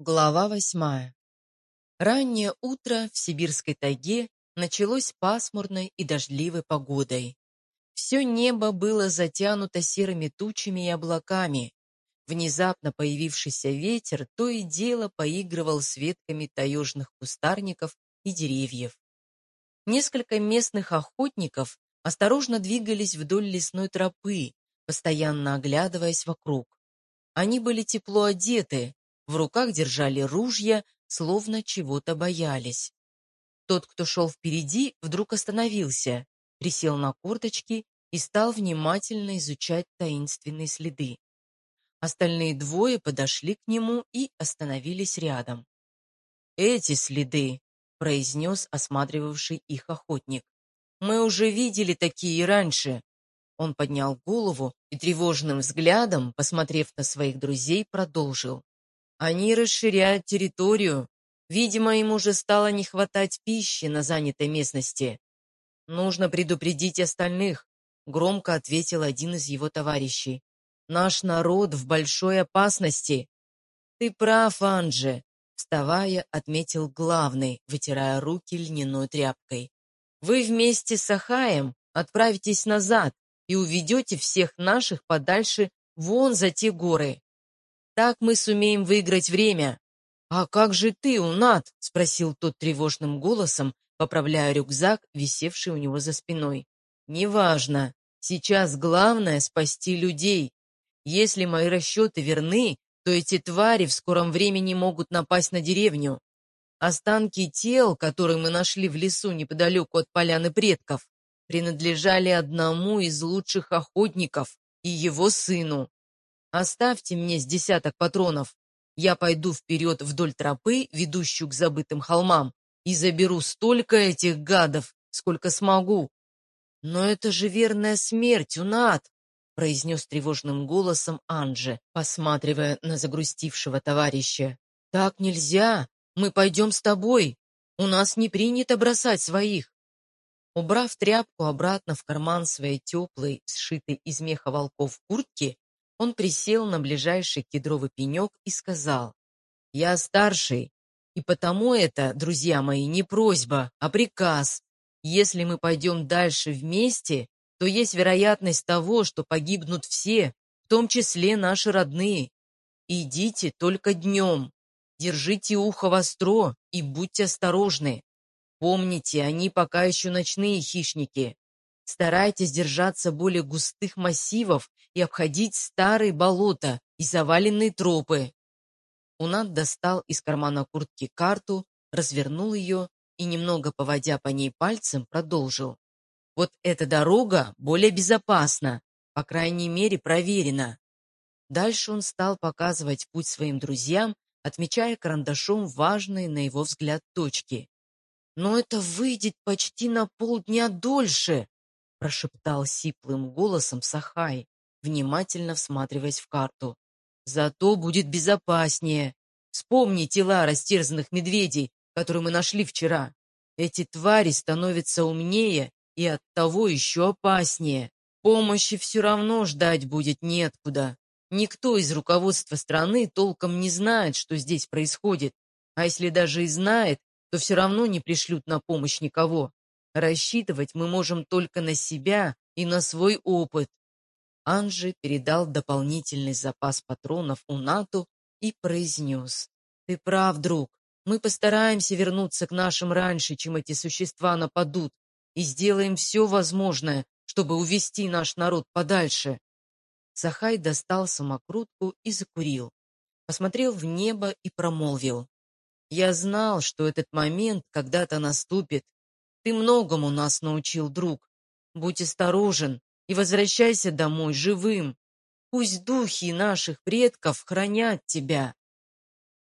Глава восьмая. Раннее утро в сибирской тайге началось пасмурной и дождливой погодой. Все небо было затянуто серыми тучами и облаками. Внезапно появившийся ветер то и дело поигрывал с ветками таежных кустарников и деревьев. Несколько местных охотников осторожно двигались вдоль лесной тропы, постоянно оглядываясь вокруг. Они были тепло одеты, в руках держали ружья, словно чего-то боялись. Тот, кто шел впереди, вдруг остановился, присел на корточки и стал внимательно изучать таинственные следы. Остальные двое подошли к нему и остановились рядом. «Эти следы», — произнес осматривавший их охотник. «Мы уже видели такие раньше». Он поднял голову и тревожным взглядом, посмотрев на своих друзей, продолжил. Они расширяют территорию. Видимо, им уже стало не хватать пищи на занятой местности. Нужно предупредить остальных, громко ответил один из его товарищей. Наш народ в большой опасности. Ты прав, Анже, вставая, отметил главный, вытирая руки льняной тряпкой. Вы вместе с Ахаем отправитесь назад и уведете всех наших подальше вон за те горы. Так мы сумеем выиграть время. А как же ты, Унат? спросил тот тревожным голосом, поправляя рюкзак, висевший у него за спиной. Неважно. Сейчас главное спасти людей. Если мои расчеты верны, то эти твари в скором времени могут напасть на деревню. Останки тел, которые мы нашли в лесу неподалеку от поляны предков, принадлежали одному из лучших охотников и его сыну. Оставьте мне с десяток патронов. Я пойду вперед вдоль тропы, ведущую к забытым холмам, и заберу столько этих гадов, сколько смогу. Но это же верная смерть, Унат, произнес тревожным голосом Анже, посматривая на загрустившего товарища. Так нельзя. Мы пойдем с тобой. У нас не принято бросать своих. Убрав тряпку обратно в карман своей теплой, сшитой из меха волков куртки, он присел на ближайший кедровый пенек и сказал, «Я старший, и потому это, друзья мои, не просьба, а приказ. Если мы пойдем дальше вместе, то есть вероятность того, что погибнут все, в том числе наши родные. Идите только днем, держите ухо востро и будьте осторожны. Помните, они пока еще ночные хищники, Старайтесь держаться более густых массивов и обходить старые болота и заваленные тропы. Унат достал из кармана куртки карту, развернул ее и, немного поводя по ней пальцем, продолжил. Вот эта дорога более безопасна, по крайней мере проверена. Дальше он стал показывать путь своим друзьям, отмечая карандашом важные, на его взгляд, точки. «Но это выйдет почти на полдня дольше!» Прошептал сиплым голосом Сахай, внимательно всматриваясь в карту. «Зато будет безопаснее. Вспомни тела растерзанных медведей, которые мы нашли вчера. Эти твари становятся умнее и оттого еще опаснее. Помощи все равно ждать будет неоткуда. Никто из руководства страны толком не знает, что здесь происходит. А если даже и знает, то все равно не пришлют на помощь никого. Рассчитывать мы можем только на себя и на свой опыт. Анжи передал дополнительный запас патронов Унату и произнес. «Ты прав, друг. Мы постараемся вернуться к нашим раньше, чем эти существа нападут, и сделаем все возможное, чтобы увести наш народ подальше». Сахай достал самокрутку и закурил. Посмотрел в небо и промолвил. «Я знал, что этот момент когда-то наступит, ты многому нас научил, друг. Будь осторожен и возвращайся домой живым. Пусть духи наших предков хранят тебя.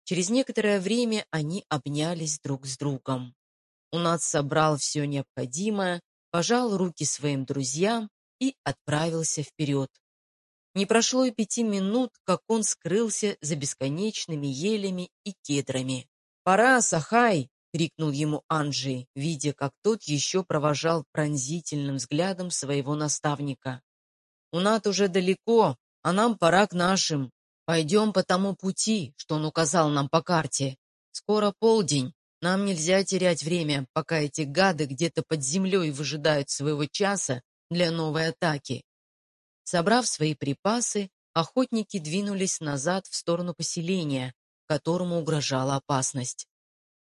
Через некоторое время они обнялись друг с другом. Унат собрал все необходимое, пожал руки своим друзьям и отправился вперед. Не прошло и пяти минут, как он скрылся за бесконечными елями и кедрами. «Пора, Сахай!» Крикнул ему Анджей, видя, как тот еще провожал пронзительным взглядом своего наставника. «У нас уже далеко, а нам пора к нашим. Пойдем по тому пути, что он указал нам по карте. Скоро полдень, нам нельзя терять время, пока эти гады где-то под землей выжидают своего часа для новой атаки. Собрав свои припасы, охотники двинулись назад в сторону поселения, которому угрожала опасность.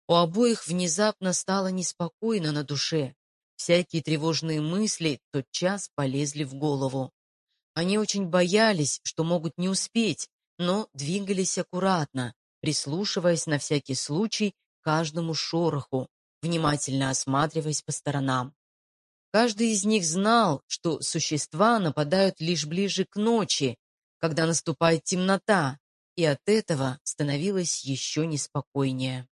У обоих внезапно стало неспокойно на душе. Всякие тревожные мысли тотчас полезли в голову. Они очень боялись, что могут не успеть, но двигались аккуратно, прислушиваясь на всякий случай к каждому шороху, внимательно осматриваясь по сторонам. Каждый из них знал, что существа нападают лишь ближе к ночи, когда наступает темнота, и от этого становилось еще неспокойнее.